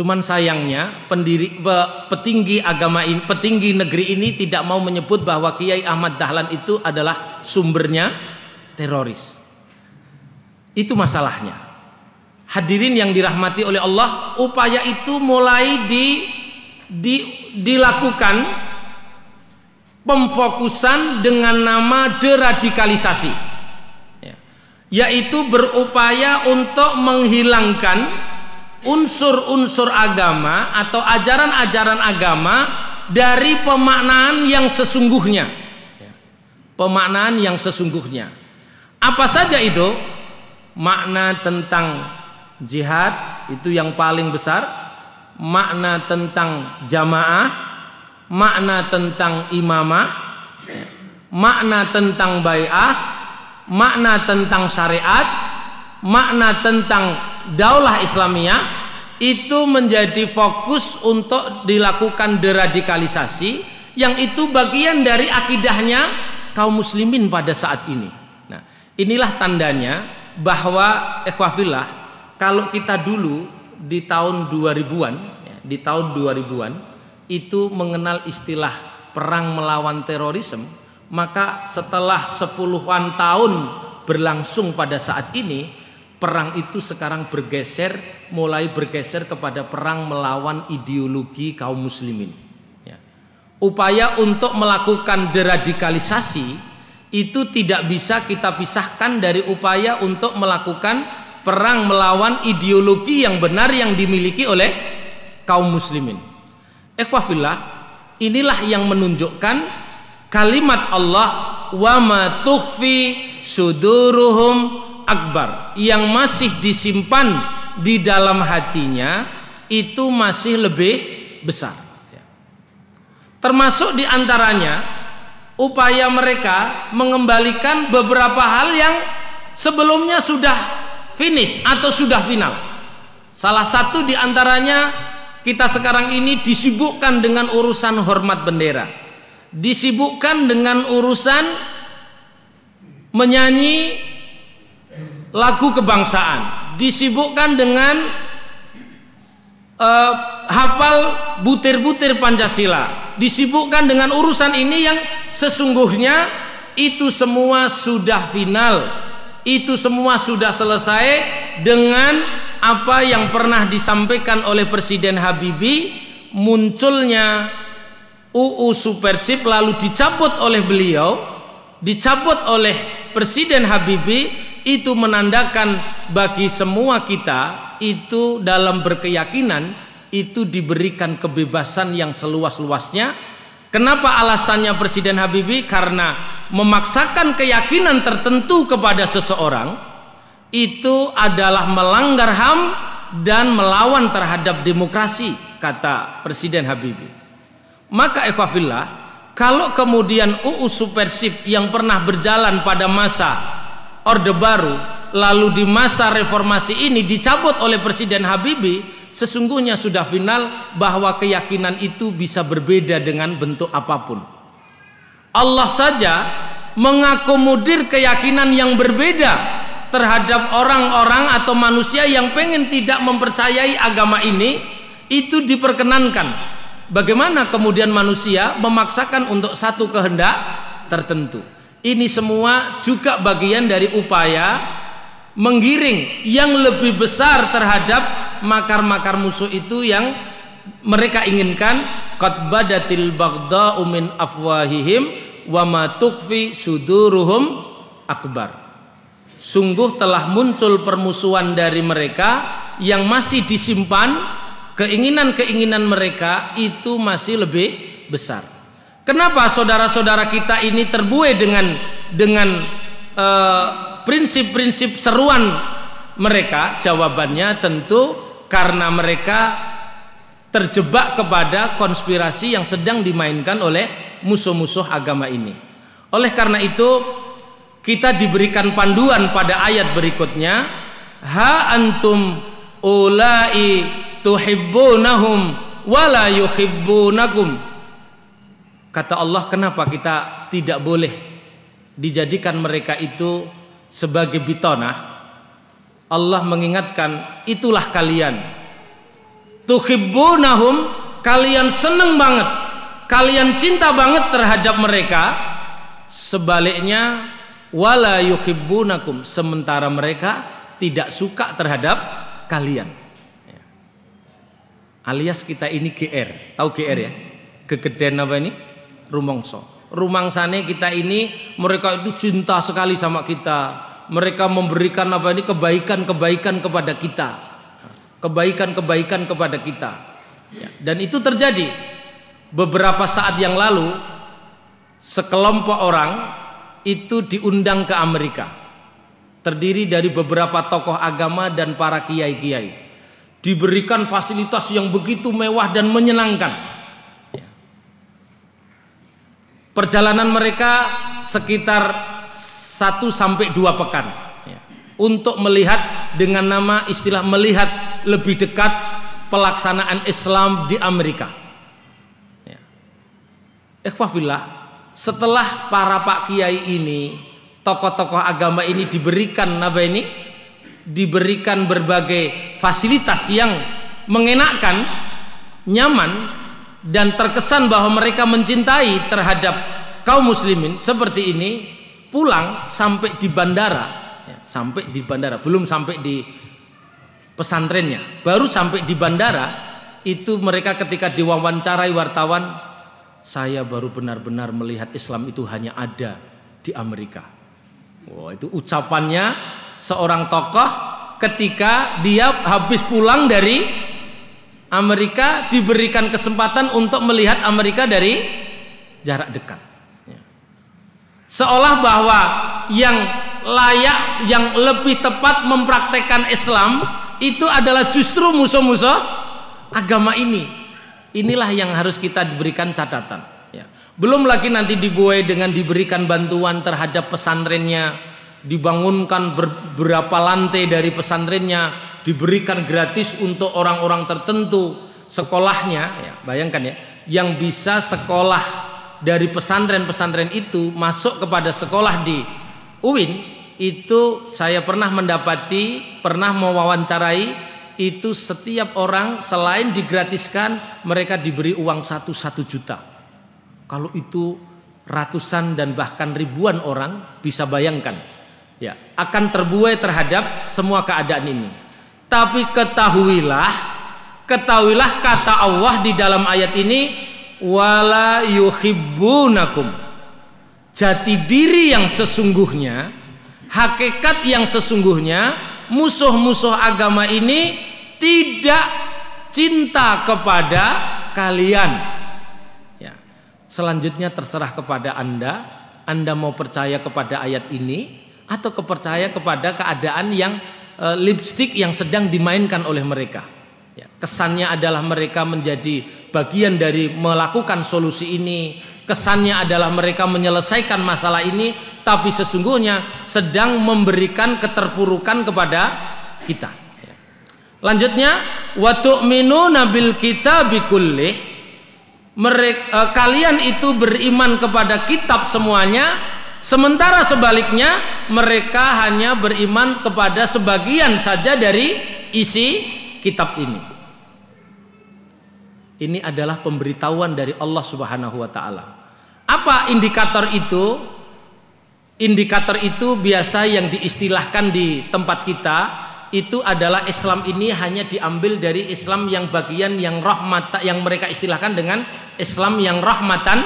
Cuman sayangnya pendiri petinggi agama ini, petinggi negeri ini tidak mau menyebut bahwa Kiai Ahmad Dahlan itu adalah sumbernya teroris. Itu masalahnya. Hadirin yang dirahmati oleh Allah, upaya itu mulai di, di dilakukan pemfokusan dengan nama deradikalisasi ya. yaitu berupaya untuk menghilangkan unsur-unsur agama atau ajaran-ajaran agama dari pemaknaan yang sesungguhnya. Ya. pemaknaan yang sesungguhnya. Apa saja itu? Makna tentang jihad itu yang paling besar. Makna tentang jamaah. Makna tentang imamah, makna tentang bai'ah, makna tentang syariat, makna tentang daulah Islamiyah itu menjadi fokus untuk dilakukan deradikalisasi yang itu bagian dari akidahnya kaum muslimin pada saat ini. Nah, inilah tandanya bahwa ikhwahbillah kalau kita dulu di tahun 2000-an ya, di tahun 2000-an itu mengenal istilah perang melawan terorisme, maka setelah sepuluhan tahun berlangsung pada saat ini, perang itu sekarang bergeser, mulai bergeser kepada perang melawan ideologi kaum muslimin. upaya untuk melakukan deradikalisasi itu tidak bisa kita pisahkan dari upaya untuk melakukan perang melawan ideologi yang benar yang dimiliki oleh kaum muslimin. Ikhwahillah, inilah yang menunjukkan kalimat Allah wa ma tukhfi suduruhum akbar yang masih disimpan di dalam hatinya itu masih lebih besar. Termasuk di antaranya upaya mereka mengembalikan beberapa hal yang sebelumnya sudah finish atau sudah final. Salah satu di antaranya kita sekarang ini disibukkan dengan urusan hormat bendera, disibukkan dengan urusan menyanyi lagu kebangsaan, disibukkan dengan uh, hafal butir-butir Pancasila, disibukkan dengan urusan ini yang sesungguhnya itu semua sudah final. Itu semua sudah selesai dengan apa yang pernah disampaikan oleh Presiden Habibie munculnya UU Supersip lalu dicabut oleh beliau dicabut oleh Presiden Habibie itu menandakan bagi semua kita itu dalam berkeyakinan itu diberikan kebebasan yang seluas-luasnya. Kenapa alasannya Presiden Habibie? Karena memaksakan keyakinan tertentu kepada seseorang itu adalah melanggar HAM dan melawan terhadap demokrasi, kata Presiden Habibie. Maka Ekafillah, kalau kemudian UU Supersip yang pernah berjalan pada masa Orde Baru, lalu di masa reformasi ini dicabut oleh Presiden Habibie, sesungguhnya sudah final bahwa keyakinan itu bisa berbeda dengan bentuk apa pun. Allah saja mengakomodir keyakinan yang berbeda terhadap orang-orang atau manusia yang pengen tidak mempercayai agama ini itu diperkenankan. Bagaimana kemudian manusia memaksakan untuk satu kehendak tertentu. Ini semua juga bagian dari upaya menggiring yang lebih besar terhadap makar-makar musuh itu yang mereka inginkan. Qad badatil baghda'u min afwahihim wa ma suduruhum akbar. Sungguh telah muncul permusuhan dari mereka yang masih disimpan. Keinginan-keinginan mereka itu masih lebih besar kenapa saudara-saudara kita ini terbuai dengan dengan eh, prinsip-prinsip seruan mereka jawabannya tentu karena mereka terjebak kepada konspirasi yang sedang dimainkan oleh musuh-musuh agama ini. Oleh karena itu, kita diberikan panduan pada ayat berikutnya, ha antum ulai tuhibbunahum wala yuhibbunakum. Kata Allah, kenapa kita tidak boleh dijadikan mereka itu sebagai bitonah? Allah mengingatkan itulah kalian. Tuhibbunahum kalian seneng banget. Kalian cinta banget terhadap mereka. Sebaliknya wala yuhibbunakum sementara mereka tidak suka terhadap kalian. Ya. alias kita ini GR tahu GR ya? Kegedean apa ini rumongso rumangsane kita ini mereka itu cinta sekali sama kita. Mereka memberikan apa ini kebaikan-kebaikan kepada kita. Kebaikan-kebaikan kepada kita. Ya, dan itu terjadi. Beberapa saat yang lalu sekelompok orang itu diundang ke Amerika. Terdiri dari beberapa tokoh agama dan para kiai-kiai. Diberikan fasilitas yang begitu mewah dan menyenangkan. Perjalanan mereka sekitar satu sampai dua pekan ya, untuk melihat dengan nama istilah melihat lebih dekat pelaksanaan Islam di Amerika. Ya. setelah para pak kiai ini, tokoh-tokoh agama ini diberikan apa ini? Diberikan berbagai fasilitas yang mengenakkan, nyaman dan terkesan bahwa mereka mencintai terhadap kaum muslimin seperti ini pulang sampai di bandara. Ya, sampai di bandara. Belum sampai di pesantrennya. Baru sampai di bandara itu mereka ketika diwawancarai wartawan saya baru benar-benar melihat Islam itu hanya ada di Amerika. Wah, itu ucapannya seorang tokoh ketika dia habis pulang dari Amerika diberikan kesempatan untuk melihat Amerika dari jarak dekat. Ya. Seolah bahwa yang layak, yang lebih tepat mempraktekkan Islam itu adalah justru musuh-musuh agama ini. Inilah yang harus kita diberikan catatan. Ya. Belum lagi nanti dibuai dengan diberikan bantuan terhadap pesantrennya, dibangunkan beberapa lantai dari pesantrennya, diberikan gratis untuk orang-orang tertentu sekolahnya. Ya, bayangkan ya, yang bisa sekolah dari pesantren-pesantren itu masuk kepada sekolah di UIN itu saya pernah mendapati, pernah mewawancarai itu setiap orang selain digratiskan mereka diberi uang satu satu juta. Kalau itu ratusan dan bahkan ribuan orang bisa bayangkan ya akan terbuai terhadap semua keadaan ini. Tapi ketahuilah, ketahuilah kata Allah di dalam ayat ini wala yuhibbunakum. Jati diri yang sesungguhnya, hakikat yang sesungguhnya musuh-musuh agama ini tidak cinta kepada kalian. Ya. Selanjutnya terserah kepada Anda, Anda mau percaya kepada ayat ini atau kepercaya kepada keadaan yang e, lipstick yang sedang dimainkan oleh mereka. Ya. Kesannya adalah mereka menjadi bagian dari melakukan solusi ini. Kesannya adalah mereka menyelesaikan masalah ini, tapi sesungguhnya sedang memberikan keterpurukan kepada kita. Lanjutnya wa tu'minuna bil kitabi kullih mereka eh, kalian itu beriman kepada kitab semuanya sementara sebaliknya mereka hanya beriman kepada sebagian saja dari isi kitab ini. Ini adalah pemberitahuan dari Allah Subhanahu wa taala. Apa indikator itu? Indikator itu biasa yang diistilahkan di tempat kita itu adalah Islam ini hanya diambil dari Islam yang bagian yang rahmat yang mereka istilahkan dengan Islam yang rahmatan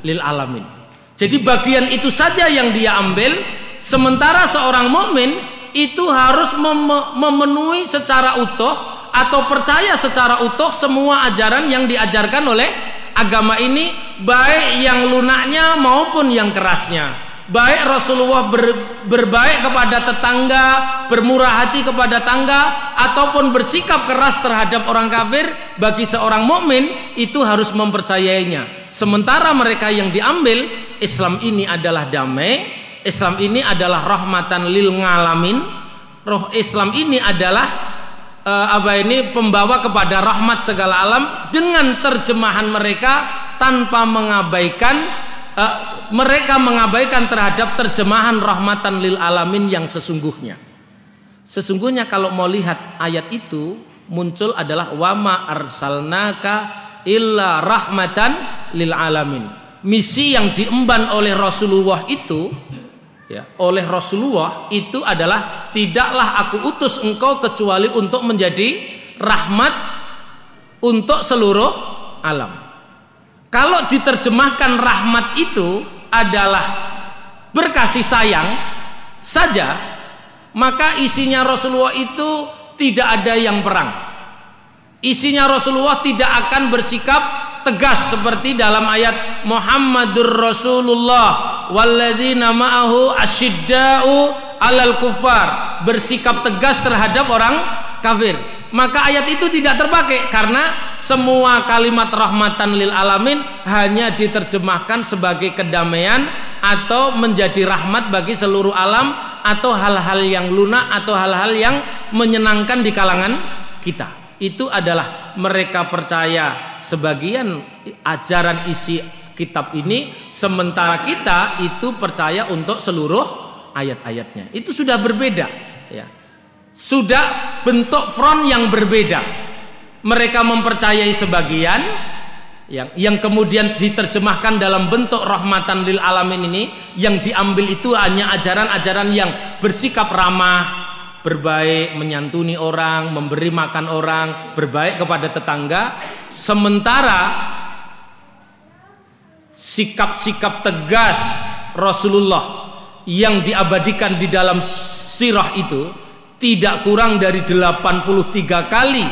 lil alamin. Jadi bagian itu saja yang dia ambil sementara seorang mukmin itu harus mem memenuhi secara utuh atau percaya secara utuh semua ajaran yang diajarkan oleh agama ini baik yang lunaknya maupun yang kerasnya baik Rasulullah ber, berbaik kepada tetangga, bermurah hati kepada tangga ataupun bersikap keras terhadap orang kafir bagi seorang mukmin itu harus mempercayainya. Sementara mereka yang diambil Islam ini adalah damai, Islam ini adalah rahmatan lil ngalamin. Roh Islam ini adalah uh, apa ini pembawa kepada rahmat segala alam dengan terjemahan mereka tanpa mengabaikan uh, mereka mengabaikan terhadap terjemahan rahmatan lil alamin yang sesungguhnya. Sesungguhnya kalau mau lihat ayat itu muncul adalah wama arsalnaka illa rahmatan lil alamin. Misi yang diemban oleh Rasulullah itu ya, oleh Rasulullah itu adalah tidaklah aku utus engkau kecuali untuk menjadi rahmat untuk seluruh alam. Kalau diterjemahkan rahmat itu adalah berkasih sayang saja, maka isinya Rasulullah itu tidak ada yang perang. Isinya Rasulullah tidak akan bersikap tegas seperti dalam ayat Muhammadur Rasulullah walladzina ma'ahu asyidda'u alal kufar bersikap tegas terhadap orang kafir maka ayat itu tidak terpakai karena semua kalimat rahmatan lil alamin hanya diterjemahkan sebagai kedamaian atau menjadi rahmat bagi seluruh alam atau hal-hal yang lunak atau hal-hal yang menyenangkan di kalangan kita. Itu adalah mereka percaya sebagian ajaran isi kitab ini sementara kita itu percaya untuk seluruh ayat-ayatnya. Itu sudah berbeda ya sudah bentuk front yang berbeda. Mereka mempercayai sebagian yang yang kemudian diterjemahkan dalam bentuk rahmatan lil alamin ini yang diambil itu hanya ajaran-ajaran yang bersikap ramah, berbaik, menyantuni orang, memberi makan orang, berbaik kepada tetangga. Sementara sikap-sikap tegas Rasulullah yang diabadikan di dalam sirah itu tidak kurang dari 83 kali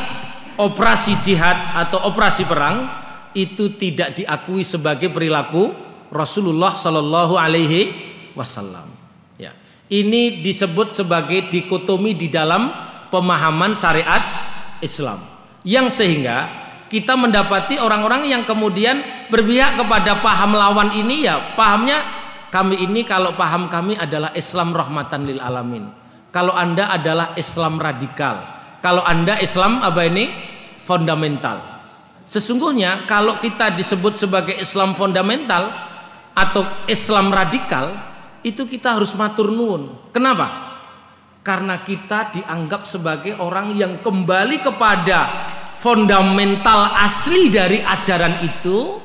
operasi jihad atau operasi perang itu tidak diakui sebagai perilaku Rasulullah Shallallahu Alaihi Wasallam. Ini disebut sebagai dikotomi di dalam pemahaman syariat Islam yang sehingga kita mendapati orang-orang yang kemudian berpihak kepada paham lawan ini ya pahamnya kami ini kalau paham kami adalah Islam rahmatan lil alamin. Kalau Anda adalah Islam radikal. Kalau Anda Islam apa ini? fundamental. Sesungguhnya kalau kita disebut sebagai Islam fundamental atau Islam radikal, itu kita harus matur nuwun. Kenapa? Karena kita dianggap sebagai orang yang kembali kepada fundamental asli dari ajaran itu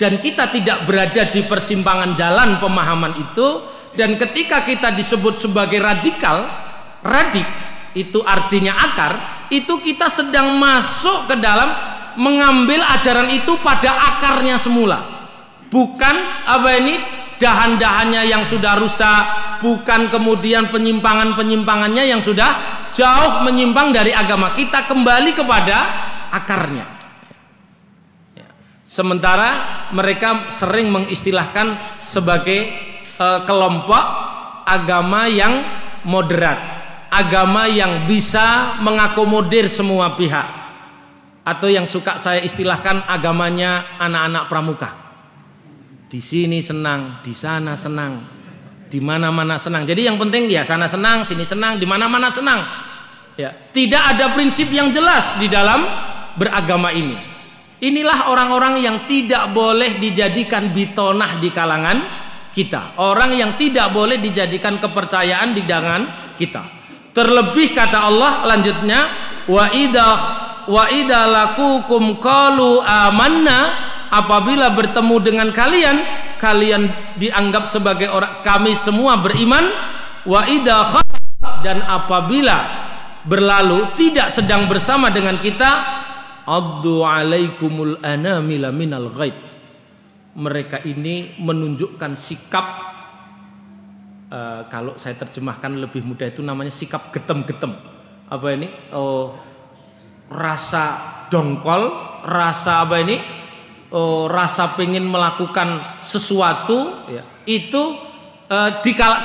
dan kita tidak berada di persimpangan jalan pemahaman itu dan ketika kita disebut sebagai radikal radik itu artinya akar itu kita sedang masuk ke dalam mengambil ajaran itu pada akarnya semula bukan apa ini dahan-dahannya yang sudah rusak bukan kemudian penyimpangan-penyimpangannya yang sudah jauh menyimpang dari agama. Kita kembali kepada akarnya. Ya. sementara mereka sering mengistilahkan sebagai e, kelompok agama yang moderat agama yang bisa mengakomodir semua pihak. Atau yang suka saya istilahkan agamanya anak-anak pramuka di sini senang di sana senang di mana-mana senang. Jadi yang penting ya sana senang, sini senang, di mana-mana senang. Ya, tidak ada prinsip yang jelas di dalam beragama ini. Inilah orang-orang yang tidak boleh dijadikan bitonah di kalangan kita. Orang yang tidak boleh dijadikan kepercayaan di tangan kita. Terlebih kata Allah lanjutnya wa idah wa idalakukum qalu amanna apabila bertemu dengan kalian kalian dianggap sebagai orang kami semua beriman. Wa idza dan apabila berlalu tidak sedang bersama dengan kita addu alaikumul anamila minal ghaid mereka ini menunjukkan sikap uh, kalau saya terjemahkan lebih mudah itu namanya sikap getem-getem. Apa ini? Oh rasa dongkol rasa apa ini oh, rasa pengen melakukan sesuatu ya, itu uh,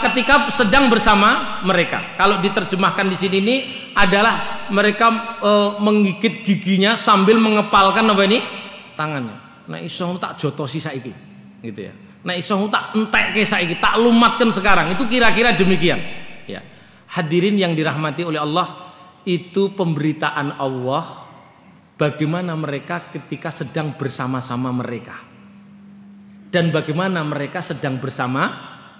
ketika sedang bersama mereka. Kalau diterjemahkan di sini ini adalah mereka uh, menggigit giginya sambil mengepalkan apa ini tangannya. Nah iso tak jotosi saiki gitu ya. Nah iso tak entek saiki tak lumatkan sekarang. Itu kira-kira demikian. Ya. Hadirin yang dirahmati oleh Allah itu pemberitaan Allah bagaimana mereka ketika sedang bersama-sama mereka dan bagaimana mereka sedang bersama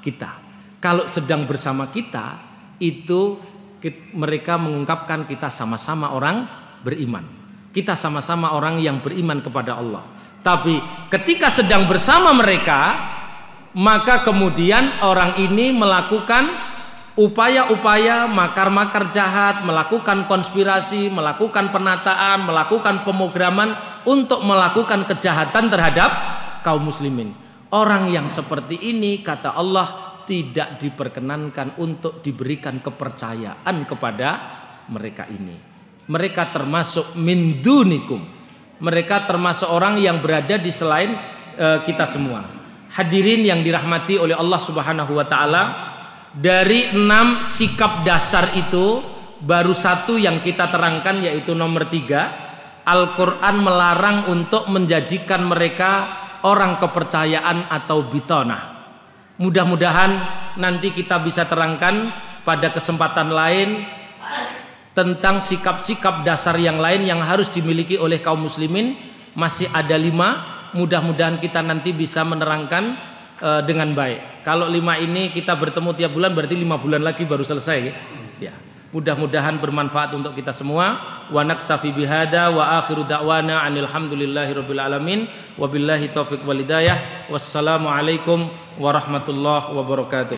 kita. Kalau sedang bersama kita itu mereka mengungkapkan kita sama-sama orang beriman. Kita sama-sama orang yang beriman kepada Allah. Tapi ketika sedang bersama mereka, maka kemudian orang ini melakukan upaya-upaya makar-makar jahat, melakukan konspirasi, melakukan penataan, melakukan pemrograman untuk melakukan kejahatan terhadap kaum muslimin. Orang yang seperti ini kata Allah tidak diperkenankan untuk diberikan kepercayaan kepada mereka ini. Mereka termasuk mindunikum. Mereka termasuk orang yang berada di selain uh, kita semua. Hadirin yang dirahmati oleh Allah Subhanahu wa taala, dari enam sikap dasar itu baru satu yang kita terangkan yaitu nomor tiga. Al-Quran melarang untuk menjadikan mereka orang kepercayaan atau bitonah. Mudah-mudahan nanti kita bisa terangkan pada kesempatan lain tentang sikap-sikap dasar yang lain yang harus dimiliki oleh kaum muslimin. Masih ada lima. Mudah-mudahan kita nanti bisa menerangkan uh, dengan baik. Kalau lima ini kita bertemu tiap bulan berarti lima bulan lagi baru selesai ya. ya. Mudah-mudahan bermanfaat untuk kita semua. Wa naktafi bihada wa akhiru da'wana anil hamdulillahi rabbil alamin wa billahi taufiq wal hidayah. Wassalamualaikum warahmatullahi wabarakatuh.